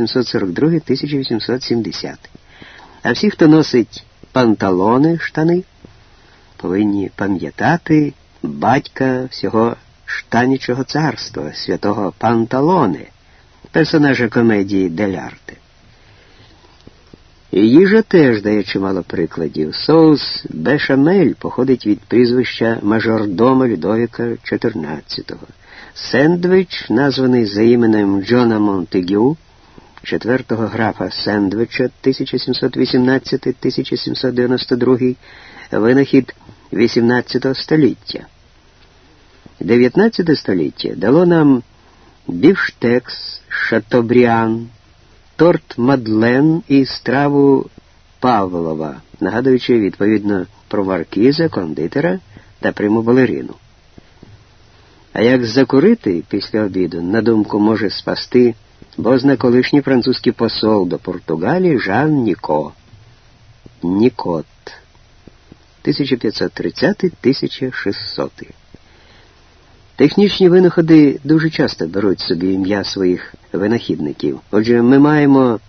1842-1870. А всі, хто носить панталони, штани, повинні пам'ятати батька всього штанічого царства, святого Панталони, персонажа комедії Делярте. Їжа теж дає чимало прикладів. Соус Бешамель походить від прізвища мажордома Людовіка XIV. Сендвич, названий за іменем Джона Монтегю, четвертого графа Сендвича 1718-1792, винахід XVIII століття. 19 століття дало нам бівштекс, шатобріан, торт Мадлен і страву Павлова, нагадуючи відповідно про маркіза, кондитера та приму балерину. А як закурити після обіду, на думку може спасти бозна колишній французький посол до Португалії Жан Ніко. Нікот 1530-1600 Технічні винаходи дуже часто беруть собі ім'я своїх винахідників. Отже, ми маємо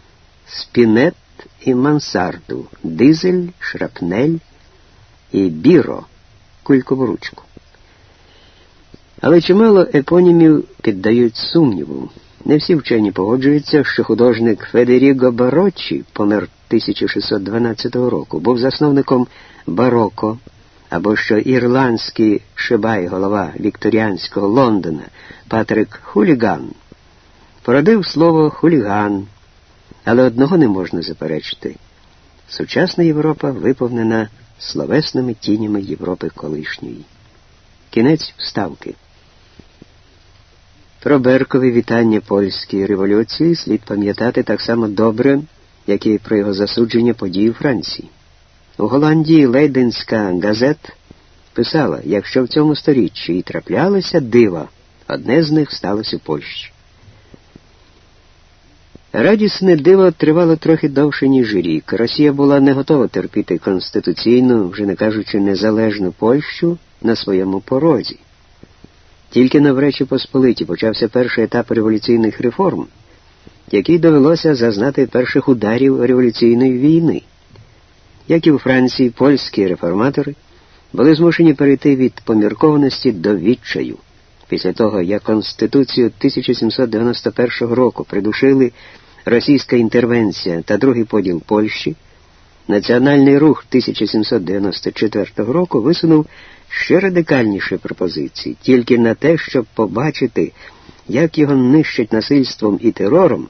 спінет і мансарду, дизель, шрапнель і біро, кулькову ручку. Але чимало епонімів піддають сумніву. Не всі вчені погоджуються, що художник Федеріго Бароччі, помер 1612 року, був засновником бароко або що ірландський шибай голова вікторіанського Лондона Патрик Хуліган породив слово хуліган, але одного не можна заперечити. Сучасна Європа виповнена словесними тінями Європи колишньої. Кінець вставки. Про Беркові вітання польської революції слід пам'ятати так само добре, як і про його засудження подій у Франції. У Голландії Лейденська газет писала, якщо в цьому сторіччі і траплялися дива, одне з них сталося у Польщі. Радісне диво тривало трохи довше, ніж рік. Росія була не готова терпіти конституційну, вже не кажучи незалежну Польщу на своєму порозі. Тільки на Вречі Посполиті почався перший етап революційних реформ, який довелося зазнати перших ударів революційної війни. Як і у Франції, польські реформатори були змушені перейти від поміркованості до відчаю. Після того, як Конституцію 1791 року придушили російська інтервенція та другий поділ Польщі, Національний рух 1794 року висунув ще радикальніші пропозиції, тільки на те, щоб побачити, як його нищать насильством і терором.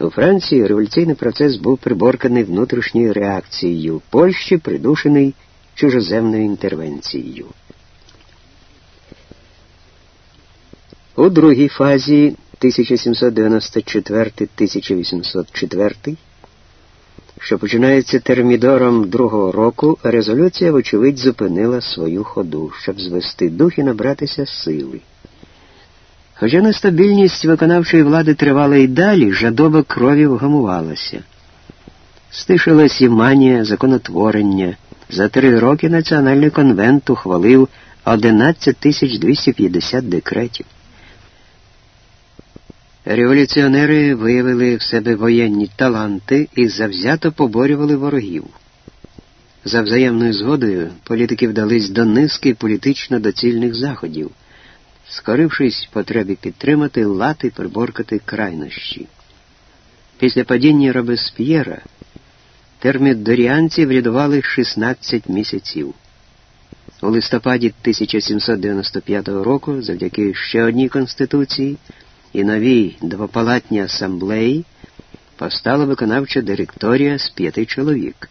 У Франції революційний процес був приборканий внутрішньою реакцією, в Польщі придушений чужоземною інтервенцією. У другій фазі 1794-1804, що починається термідором другого року, резолюція, вочевидь, зупинила свою ходу, щоб звести дух і набратися сили. Хоча нестабільність виконавчої влади тривала і далі, жадоба крові вгамувалася. Стишилась і манія законотворення. За три роки Національний конвент ухвалив 11 250 декретів. Революціонери виявили в себе воєнні таланти і завзято поборювали ворогів. За взаємною згодою політики вдались до низки політично доцільних заходів скорившись потребі підтримати лати приборкати крайнощі. Після падіння Робесп'єра термідоріанці врядували 16 місяців. У листопаді 1795 року, завдяки ще одній конституції і новій двопалатній асамблеї, постала виконавча директорія з п'яти чоловік.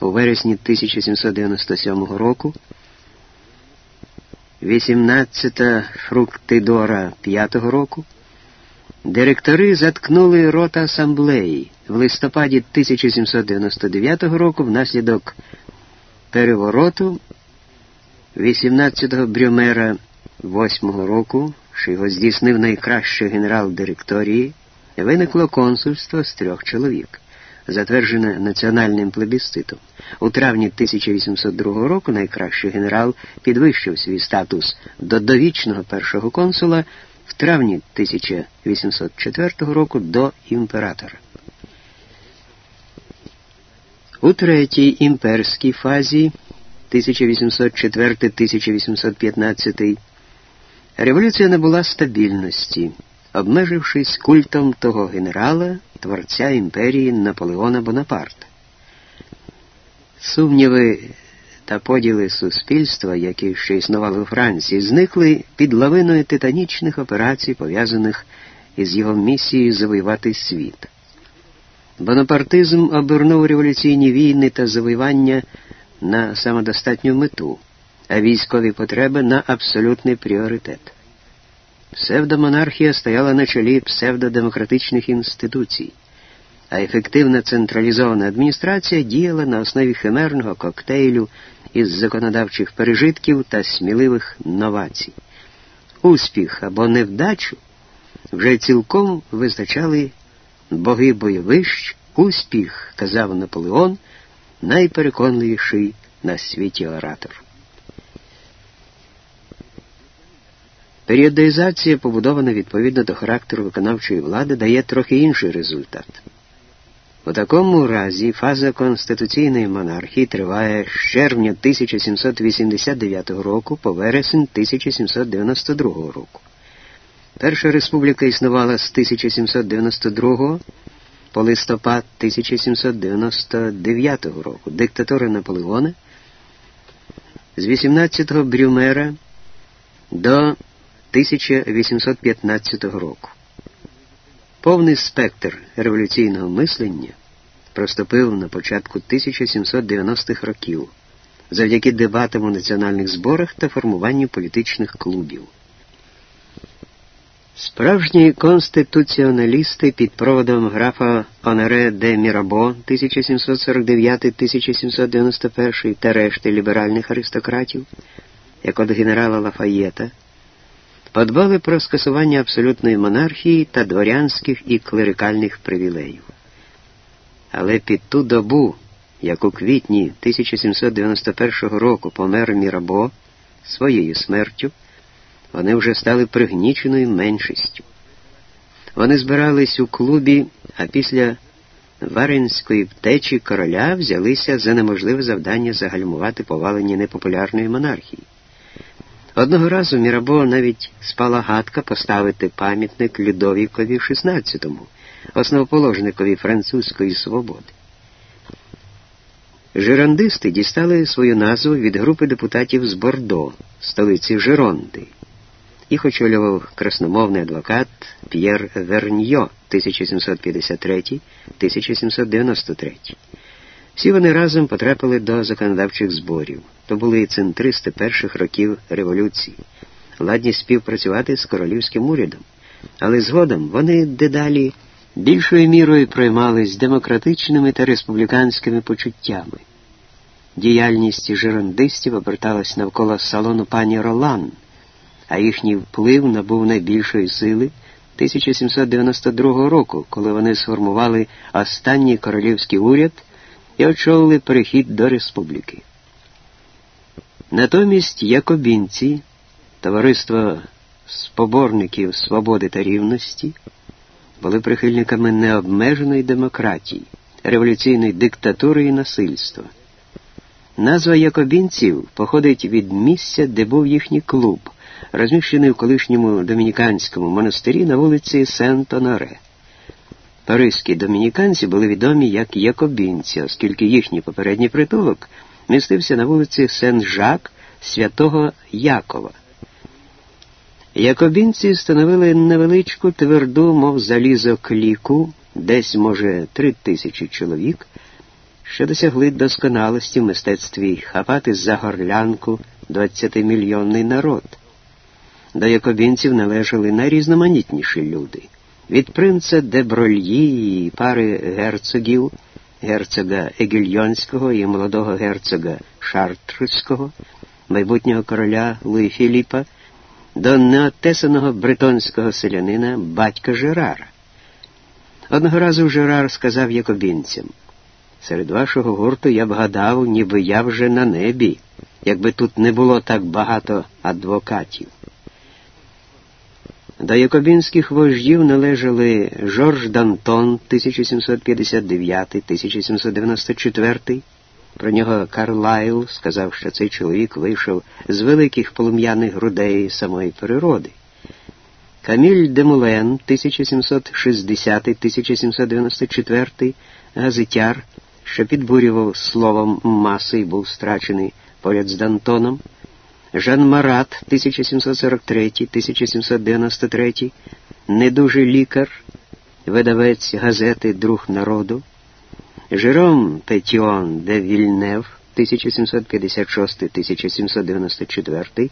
У вересні 1797 року 18-та фруктидора 5-го року, директори заткнули рота асамблеї в листопаді 1799 року внаслідок перевороту 18-го Брюмера 8-го року, що його здійснив найкращий генерал директорії, виникло консульство з трьох чоловік затверджене національним плебісцитом. У травні 1802 року найкращий генерал підвищив свій статус до довічного першого консула. В травні 1804 року до імператора. У третій імперській фазі 1804-1815 революція набула стабільності, обмежившись культом того генерала, творця імперії Наполеона Бонапарта. Сумніви та поділи суспільства, які ще існували у Франції, зникли під лавиною титанічних операцій, пов'язаних із його місією завоювати світ. Бонапартизм обернув революційні війни та завоювання на самодостатню мету, а військові потреби на абсолютний пріоритет. Псевдомонархія стояла на чолі псевдодемократичних інституцій а ефективна централізована адміністрація діяла на основі химерного коктейлю із законодавчих пережитків та сміливих новацій. Успіх або невдачу вже цілком визначали боги бойовищ, успіх, казав Наполеон, найпереконливіший на світі оратор. Періодизація, побудована відповідно до характеру виконавчої влади, дає трохи інший результат. У такому разі фаза конституційної монархії триває з червня 1789 року по вересень 1792 року. Перша республіка існувала з 1792 по листопад 1799 року. Диктатура Наполеона з 18 Брюмера до 1815 року. Повний спектр революційного мислення проступив на початку 1790-х років завдяки дебатам у національних зборах та формуванню політичних клубів. Справжні конституціоналісти під проводом графа Оноре де Мірабо 1749-1791 та решти ліберальних аристократів, як от генерала Лафаєта, подбали про скасування абсолютної монархії та дворянських і клерикальних привілеїв. Але під ту добу, як у квітні 1791 року помер Мірабо своєю смертю, вони вже стали пригніченою меншістю. Вони збирались у клубі, а після Варенської втечі короля взялися за неможливе завдання загальмувати повалення непопулярної монархії. Одного разу Мірабо навіть спала гадка поставити пам'ятник Людовікові XVI, основоположникові французької свободи. Жерандисти дістали свою назву від групи депутатів з Бордо, столиці Жеронди. Їх очолював красномовний адвокат П'єр Верньо 1753-1793. Всі вони разом потрапили до законодавчих зборів. То були центристи перших років революції, ладні співпрацювати з королівським урядом. Але згодом вони дедалі більшою мірою проймались демократичними та республіканськими почуттями. Діяльність жерандистів оберталась навколо салону пані Ролан, а їхній вплив набув найбільшої сили 1792 року, коли вони сформували останній королівський уряд і очолили перехід до республіки. Натомість якобінці, товариство споборників свободи та рівності, були прихильниками необмеженої демократії, революційної диктатури і насильства. Назва якобінців походить від місця, де був їхній клуб, розміщений в колишньому домініканському монастирі на вулиці Сент-Оноре. Паризькі домініканці були відомі як якобінці, оскільки їхній попередній притулок містився на вулиці Сен-Жак святого Якова. Якобінці становили невеличку тверду, мов залізо кліку, десь, може, три тисячі чоловік, що досягли досконалості в мистецтві хапати за горлянку 20-мільйонний народ. До якобінців належали найрізноманітніші люди від принца де Брольї і пари герцогів, герцога Егільйонського і молодого герцога Шартрського, майбутнього короля Луї Філіпа до неотесаного бретонського селянина батька Жерара. Одного разу Жерар сказав якобінцям, серед вашого гурту я б гадав, ніби я вже на небі, якби тут не було так багато адвокатів. До якобінських вождів належали Жорж Дантон 1759-1794. Про нього Карлайл сказав, що цей чоловік вийшов з великих полум'яних грудей самої природи. Каміль Демулен, 1760-1794, газетяр, що підбурював словом маси і був страчений поряд з Дантоном. Жан Марат, 1743-1793, недужий лікар, видавець газети Друг народу, Жером Петіон де Вільнев, 1756-1794,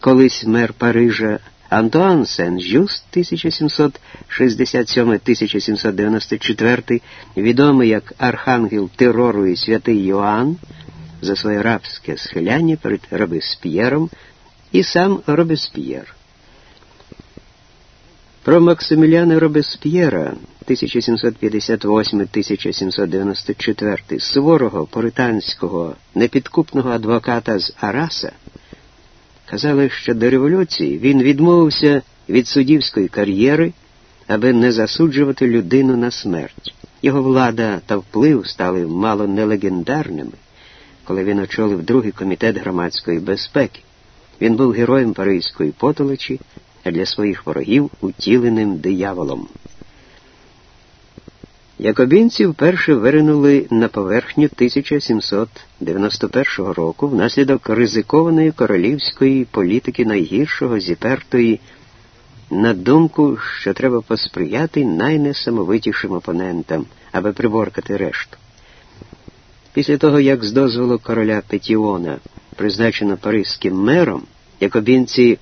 колись мер Парижа, Антуан Сен-Жюст, 1767-1794, відомий як Архангел терору і святий Йоанн, за своє рабське схиляння перед Робесп'єром і сам Робесп'єр. Про Максиміляна Робесп'єра 1758-1794 суворого поританського непідкупного адвоката з Араса казали, що до революції він відмовився від суддівської кар'єри, аби не засуджувати людину на смерть. Його влада та вплив стали мало не легендарними коли він очолив другий комітет громадської безпеки. Він був героєм Паризької потолочі, а для своїх ворогів утіленим дияволом. Якобінці вперше виринули на поверхню 1791 року внаслідок ризикованої королівської політики найгіршого зіпертої на думку, що треба посприяти найнесамовитішим опонентам, аби приборкати решту. Після того, як з дозволу короля Петіона призначено паризьким мером, якобінці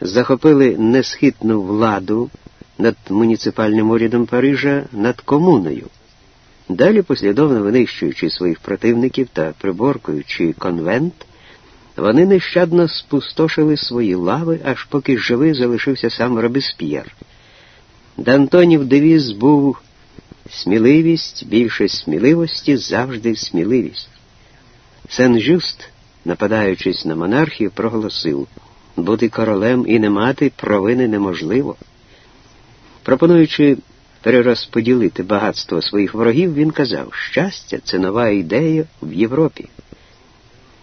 захопили несхитну владу над муніципальним урядом Парижа над комуною. Далі, послідовно винищуючи своїх противників та приборкуючи конвент, вони нещадно спустошили свої лави, аж поки живий залишився сам Робесп'єр. Д'Антонів девіз був Сміливість, більше сміливості, завжди сміливість. Сен-Жюст, нападаючись на монархію, проголосив бути королем і не мати провини неможливо. Пропонуючи перерозподілити багатство своїх ворогів, він казав, щастя це нова ідея в Європі.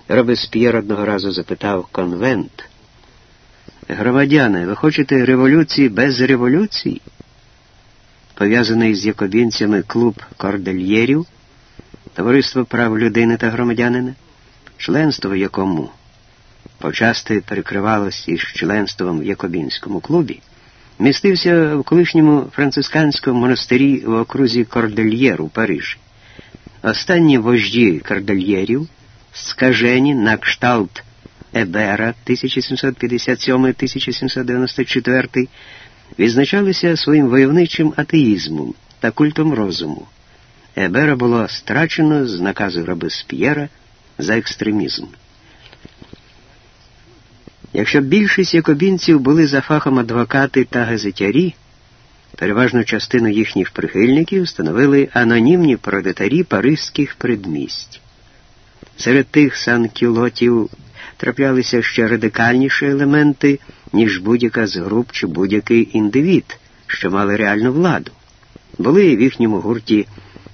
Робесп'єр одного разу запитав конвент. Громадяни, ви хочете революції без революції? Пов'язаний з якобінцями клуб кордельєрів, Товариство прав людини та громадянина, членство якому почасти перекривалось із членством в Якобінському клубі, містився в колишньому францисканському монастирі в окрузі Кордельєр у Парижі. Останні вожді кордельєрів, скажені на кшталт Ебера 1757-1794 відзначалися своїм войовничим атеїзмом та культом розуму. Ебера було страчено з наказу Робесп'єра за екстремізм. Якщо більшість якобінців були за фахом адвокати та газетярі, переважну частину їхніх прихильників становили анонімні пролетарі паризьких предмість. Серед тих санкюлотів траплялися ще радикальніші елементи, ніж будь-яка з груп чи будь-який індивід, що мали реальну владу. Були в їхньому гурті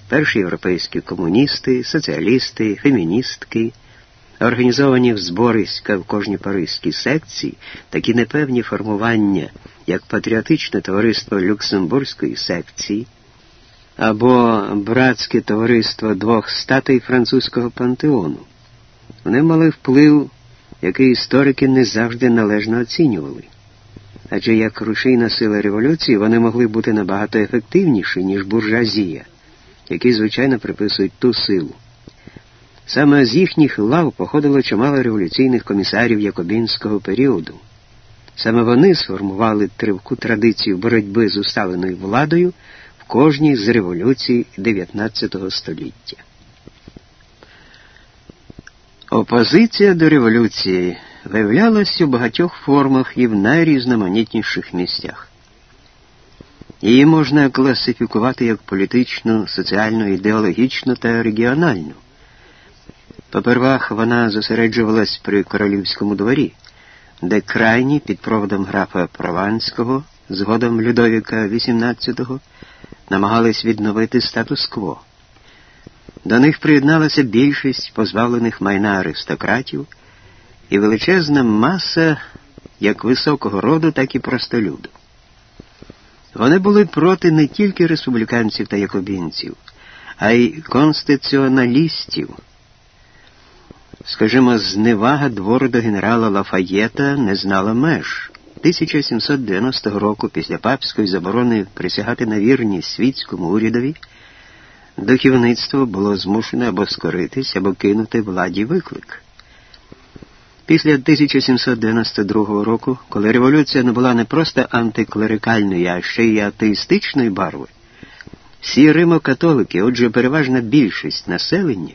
перші європейські комуністи, соціалісти, феміністки, організовані в збориська в кожній паризькій секції, такі непевні формування, як патріотичне товариство Люксембурзької секції або братське товариство двох статей французького пантеону. Вони мали вплив який історики не завжди належно оцінювали. Адже як рушійна сила революції вони могли бути набагато ефективніші, ніж буржуазія, які, звичайно, приписують ту силу. Саме з їхніх лав походило чимало революційних комісарів Якобінського періоду. Саме вони сформували тривку традицію боротьби з усталеною владою в кожній з революцій XIX століття. Опозиція до революції виявлялась у багатьох формах і в найрізноманітніших місцях. Її можна класифікувати як політичну, соціальну, ідеологічну та регіональну. Попервах вона зосереджувалась при королівському дворі, де крайні під проводом графа Прованського, згодом Людовіка XVIII, намагались відновити статус-кво. До них приєдналася більшість позбавлених майна аристократів і величезна маса як високого роду, так і простолюду. Вони були проти не тільки республіканців та якобінців, а й конституціоналістів. Скажімо, зневага двору до генерала Лафаєта не знала меж. 1790 року, після папської заборони присягати на вірність світському урядові, духовництво було змушене або скоритись, або кинути владі виклик. Після 1792 року, коли революція не була не просто антиклерикальної, а ще й атеїстичної барви, всі римокатолики, отже, переважна більшість населення,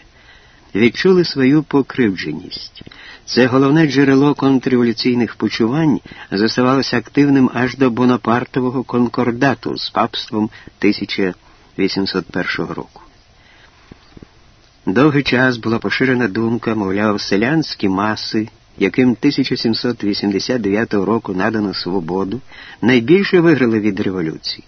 відчули свою покривдженість. Це головне джерело контрреволюційних почувань заставалося активним аж до Бонапартового конкордату з папством 1801 року. Довгий час була поширена думка, мовляв, селянські маси, яким 1789 року надано свободу, найбільше виграли від революції.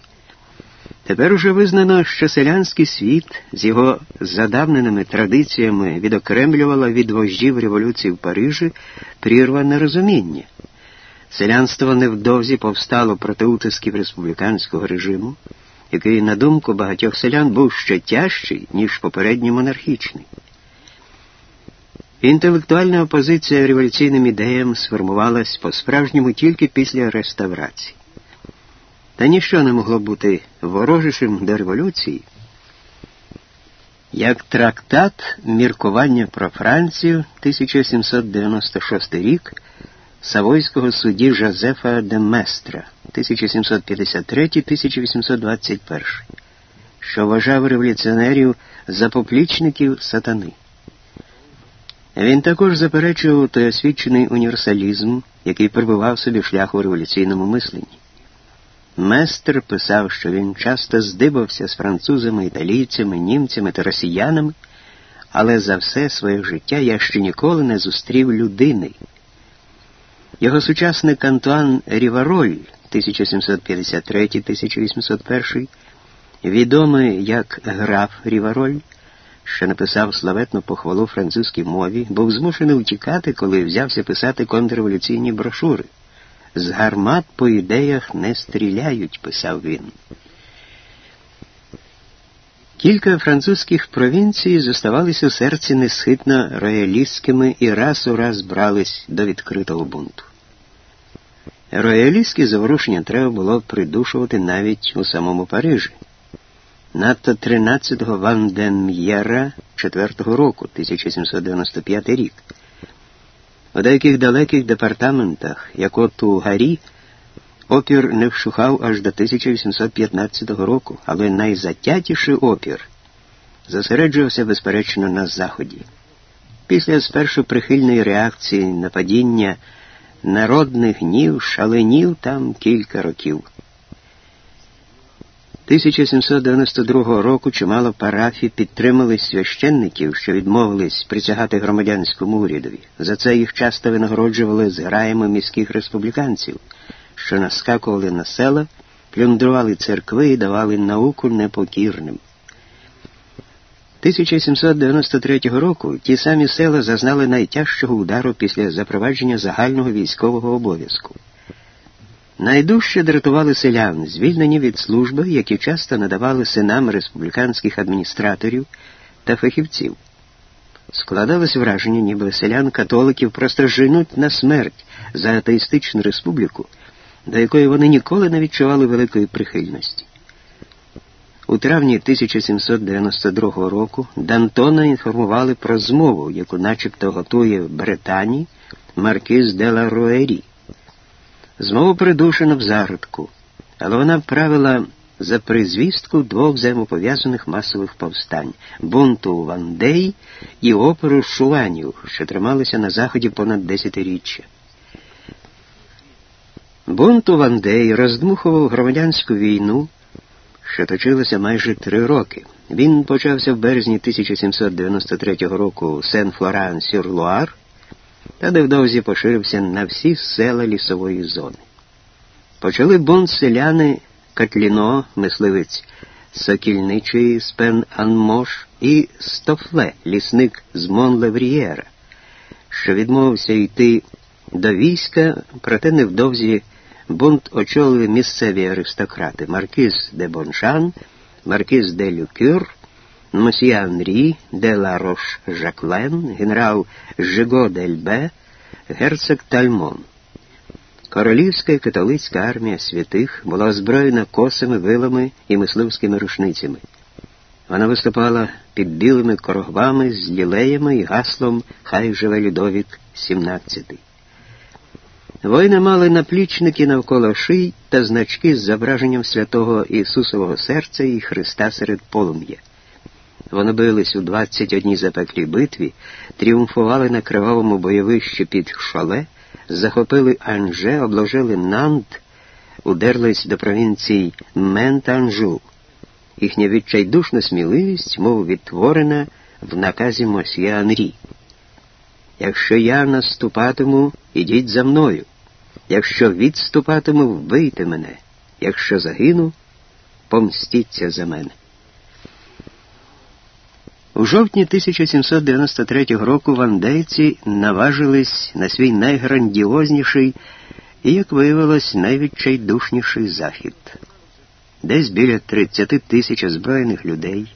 Тепер уже визнано, що селянський світ з його задавненими традиціями відокремлювало від вождів революції в Парижі прірване розуміння. Селянство невдовзі повстало проти утисків республіканського режиму, який, на думку багатьох селян, був ще тяжчий, ніж попередній монархічний. Інтелектуальна опозиція революційним ідеям сформувалась по-справжньому тільки після реставрації. Та ніщо не могло бути ворожішим до революції, як трактат міркування про Францію 1796 рік Савойського судді Жозефа де Местра 1753-1821, що вважав революціонерів за поплічників сатани. Він також заперечував той освічений універсалізм, який прибував собі шлях у революційному мисленні. Местер писав, що він часто здибався з французами, італійцями, німцями та росіянами, але за все своє життя я ще ніколи не зустрів людини. Його сучасник Антуан Рівароль 1753-1801, відомий як граф Рівароль, що написав славетну похвалу французькій мові, був змушений утікати, коли взявся писати контрреволюційні брошури. З гармат по ідеях не стріляють, писав він. Кілька французьких провінцій зоставалися у серці несхитно роялістськими і раз у раз брались до відкритого бунту. Роялістські заворушення треба було придушувати навіть у самому Парижі. Надто 13-го Ванденм'єра 4-го року, 1795 рік. У деяких далеких департаментах, як от у Гарі, опір не вшухав аж до 1815 року, але найзатятіший опір зосереджувався, безперечно, на Заході. Після спершу прихильної реакції на падіння народних гнів шаленів там кілька років. 1792 року чимало парафій підтримали священників, що відмовились присягати громадянському урядові. За це їх часто винагороджували зграями міських республіканців, що наскакували на села, плюндрували церкви і давали науку непокірним. 1793 року ті самі села зазнали найтяжчого удару після запровадження загального військового обов'язку. Найдужче дратували селян, звільнені від служби, які часто надавали синам республіканських адміністраторів та фахівців. Складалось враження, ніби селян католиків просто женуть на смерть за атеїстичну республіку, до якої вони ніколи не відчували великої прихильності. У травні 1792 року Д'Антона інформували про змову, яку начебто готує в Британії маркіз де ла Руері. Змову придушено в зародку, але вона правила за призвістку двох взаємопов'язаних масових повстань бунту Вандеї і опору шуанів, що трималися на заході понад десятиріччя. Бунт у Вандеї роздмухував громадянську війну, що точилася майже три роки. Він почався в березні 1793 року у Сен-Флоран-Сюр-Луар, та невдовзі поширився на всі села лісової зони. Почали бунт селяни Катліно, мисливець Сокільничий з Пен Анмош і Стофле, лісник з Монлеврієра, що відмовився йти до війська, проте невдовзі бунт очолили місцеві аристократи Маркіз де Боншан, Маркіз де Люкюр, Мосія Анрі, де Ларош Жаклен, генерал Жиго Дельбе, герцог Тальмон. Королівська і католицька армія святих була озброєна косами, вилами і мисливськими рушницями. Вона виступала під білими корогвами з лілеями і гаслом Хай живе Людовік XVII. Воїни мали наплічники навколо ший та значки з зображенням святого Ісусового серця і Христа серед полум'я. Вони бились у 21 запеклій битві, тріумфували на кривавому бойовищі під шале, захопили Анже, обложили Нант, удерлись до провінцій Мент-Анжу. Їхня відчайдушна сміливість, мов відтворена в наказі Мосьє Анрі. Якщо я наступатиму, ідіть за мною. Якщо відступатиму, вбийте мене. Якщо загину, помстіться за мене. У жовтні 1793 року вандейці наважились на свій найграндіозніший і, як виявилось, найвідчайдушніший захід. Десь біля 30 тисяч озброєних людей,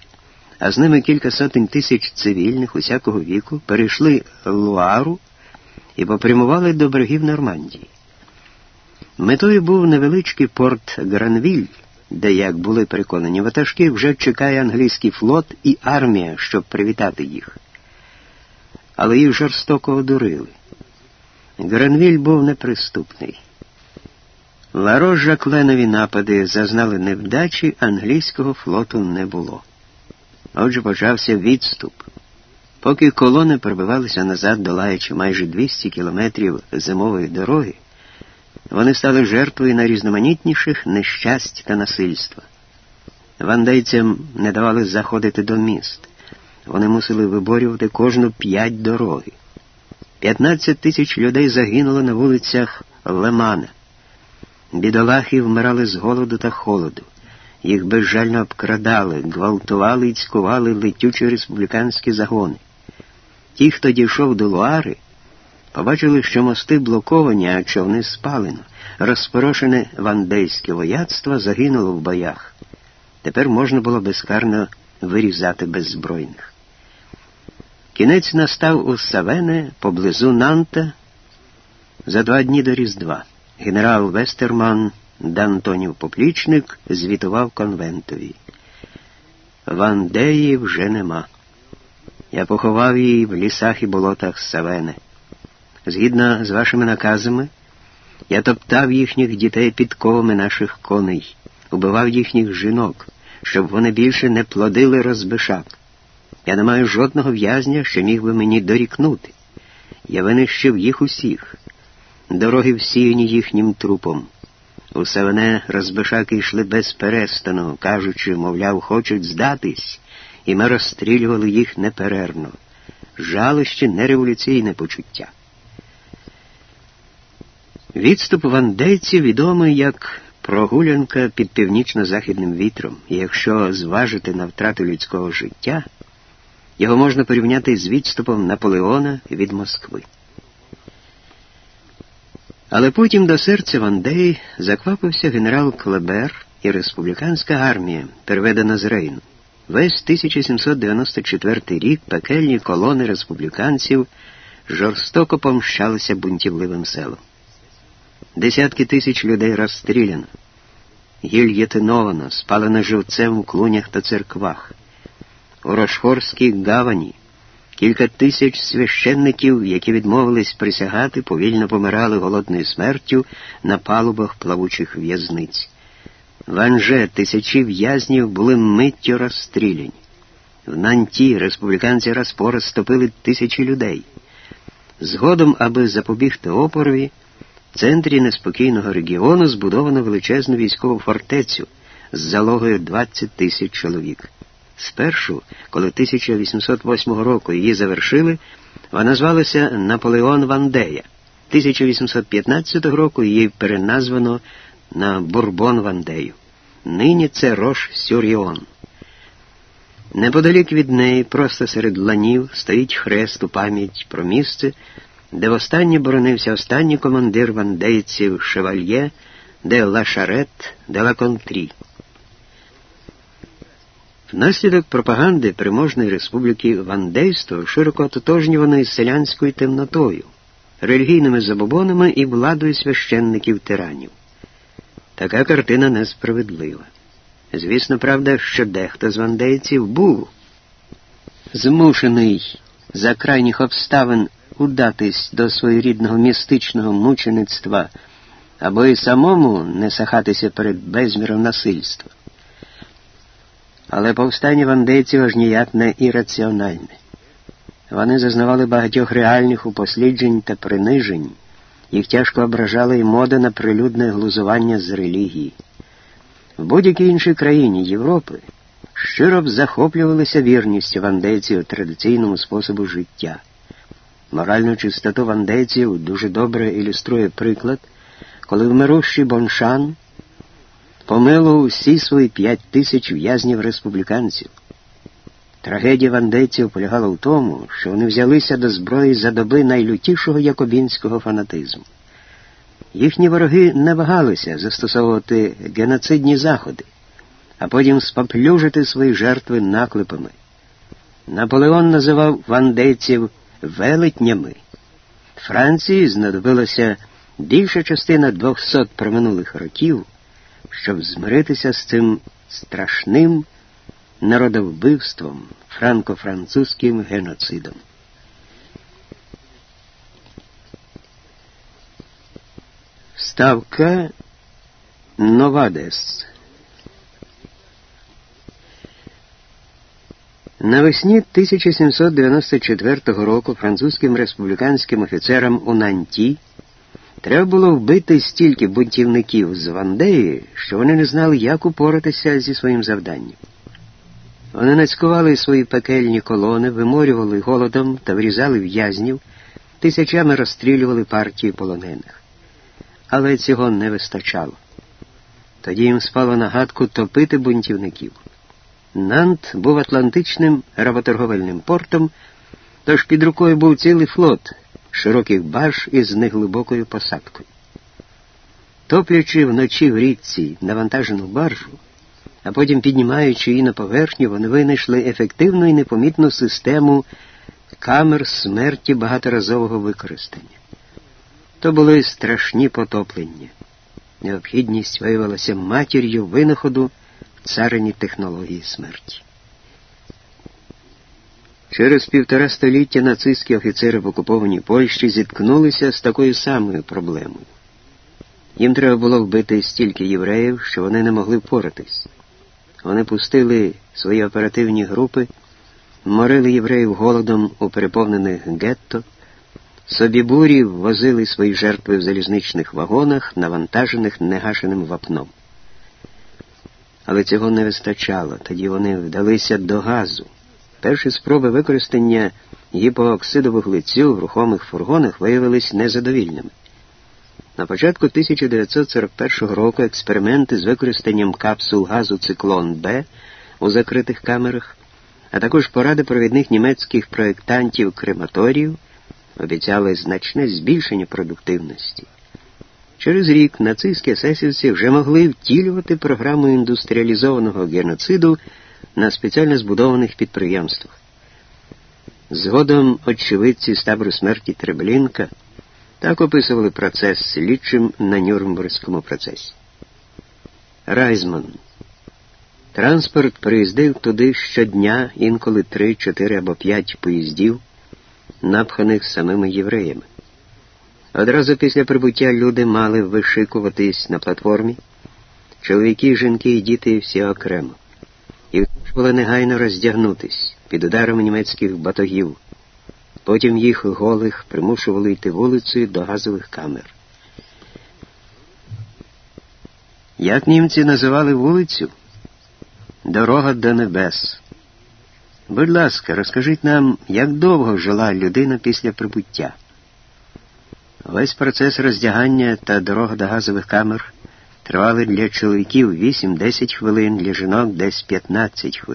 а з ними кілька сотень тисяч цивільних усякого віку перейшли Луару і попрямували до берегів Нормандії. Метою був невеличкий порт Гранвіль де, як були переконані ватажки, вже чекає англійський флот і армія, щоб привітати їх. Але їх жорстоко одурили. Гранвіль був неприступний. Ларожа кленові напади зазнали невдачі, англійського флоту не було. Отже, почався відступ. Поки колони пробивалися назад, долаючи майже 200 кілометрів зимової дороги, вони стали жертвою найрізноманітніших нещасть та насильства. Вандейцям не давали заходити до міст. Вони мусили виборювати кожну п'ять дороги. 15 тисяч людей загинуло на вулицях Лемана. Бідолахи вмирали з голоду та холоду. Їх безжально обкрадали, гвалтували і цькували летючі республіканські загони. Ті, хто дійшов до Луари, Побачили, що мости блоковані, а човни спалено. Розпорошене вандейське вояцтво загинуло в боях. Тепер можна було безкарно вирізати беззбройних. Кінець настав у Савене поблизу Нанта за два дні до Різдва. Генерал Вестерман Д'Антонів Поплічник звітував конвентові. Вандеї вже нема. Я поховав її в лісах і болотах Савене. Згідно з вашими наказами, я топтав їхніх дітей підковами наших коней, убивав їхніх жінок, щоб вони більше не плодили розбишак. Я не маю жодного в'язня, що міг би мені дорікнути. Я винищив їх усіх. Дороги всіяні їхнім трупом. Усе вони розбишаки йшли без перестану, кажучи, мовляв, хочуть здатись, і ми розстрілювали їх неперервно. Жалище нереволюційне почуття. Відступ вандейців відомий як прогулянка під північно-західним вітром, і якщо зважити на втрату людського життя, його можна порівняти з відступом Наполеона від Москви. Але потім до серця Вандеї заквапився генерал Клебер і республіканська армія, переведена з Рейну. Весь 1794 рік пекельні колони республіканців жорстоко помщалися бунтівливим селом. Десятки тисяч людей розстріляно, гільєтиновано, спалено живцем у клунях та церквах. У Рошхорській гавані кілька тисяч священників, які відмовились присягати, повільно помирали голодною смертю на палубах плавучих в'язниць. В Анже тисячі в'язнів були миттю розстріляні. В Нанті республіканці Распора стопили тисячі людей. Згодом, аби запобігти опорові, центрі неспокійного регіону збудовано величезну військову фортецю з залогою 20 тисяч чоловік. Спершу, коли 1808 року її завершили, Вона звалася Наполеон Вандея. 1815 року її переназвано на Бурбон Вандею. Нині це Рош Сюріон. Неподалік від неї, просто серед ланів, стоїть хрест у пам'ять про місце, де востаннє боронився останній командир вандейців Шевальє де Лашарет де Лаконтрі. Внаслідок пропаганди Приможної республіки Вандейство широко ототожнювано із селянською темнотою, релігійними забобонами і владою священників тиранів. Така картина несправедлива. Звісно, правда, що дехто з вандейців був змушений за крайніх обставин удатись до своєрідного містичного мучеництва або й самому не сахатися перед безміром насильства. Але повстання вандейців аж ніяк не ірраціональне. Вони зазнавали багатьох реальних упосліджень та принижень, їх тяжко ображала і мода на прилюдне глузування з релігії. В будь-якій іншій країні Європи щиро б захоплювалися вірністю вандейців традиційному способу життя. Моральну чистоту вандейців дуже добре ілюструє приклад, коли вмирущий Боншан помилував усі свої п'ять тисяч в'язнів республіканців. Трагедія вандейців полягала в тому, що вони взялися до зброї за доби найлютішого якобінського фанатизму. Їхні вороги не вагалися застосовувати геноцидні заходи, а потім споплюжити свої жертви наклепами. Наполеон називав вандейців велетнями. Франції знадобилося більша частина двохсот проминулих років, щоб змиритися з цим страшним народовбивством, франко-французьким геноцидом. Ставка Новадес. Навесні 1794 року французьким республіканським офіцерам у Нанті треба було вбити стільки бунтівників з Вандеї, що вони не знали, як упоратися зі своїм завданням. Вони нацькували свої пекельні колони, виморювали голодом та врізали в'язнів, тисячами розстрілювали партії полонених. Але цього не вистачало. Тоді їм спало нагадку топити бунтівників. Нант був Атлантичним работорговельним портом, тож під рукою був цілий флот широких барж із неглибокою посадкою. Топлячи вночі в річці навантажену баржу, а потім піднімаючи її на поверхню, вони винайшли ефективну і непомітну систему камер смерті багаторазового використання. То були страшні потоплення. Необхідність виявилася матір'ю винаходу царині технології смерті. Через півтора століття нацистські офіцери в окупованій Польщі зіткнулися з такою самою проблемою. Їм треба було вбити стільки євреїв, що вони не могли впоратись. Вони пустили свої оперативні групи, морили євреїв голодом у переповнених гетто, собі бурі возили свої жертви в залізничних вагонах, навантажених негашеним вапном. Але цього не вистачало, тоді вони вдалися до газу. Перші спроби використання гіпооксиду вуглецю в рухомих фургонах виявились незадовільними. На початку 1941 року експерименти з використанням капсул газу циклон Б у закритих камерах, а також поради провідних німецьких проєктантів крематорів обіцяли значне збільшення продуктивності. Через рік нацистські есесівці вже могли втілювати програму індустріалізованого геноциду на спеціально збудованих підприємствах. Згодом очевидці з табору смерті Треблінка так описували процес слідчим на Нюрнберзькому процесі. Райзман. Транспорт приїздив туди щодня, інколи три, чотири або п'ять поїздів, напханих самими євреями. Одразу після прибуття люди мали вишикуватись на платформі, чоловіки, жінки і діти всі окремо. Їх було негайно роздягнутись під ударами німецьких батогів. Потім їх голих примушували йти вулицею до газових камер. Як німці називали вулицю? Дорога до небес. Будь ласка, розкажіть нам, як довго жила людина після прибуття. Весь процес роздягання та дорога до газових камер тривали для чоловіків 8-10 хвилин, для жінок десь 15 хвилин.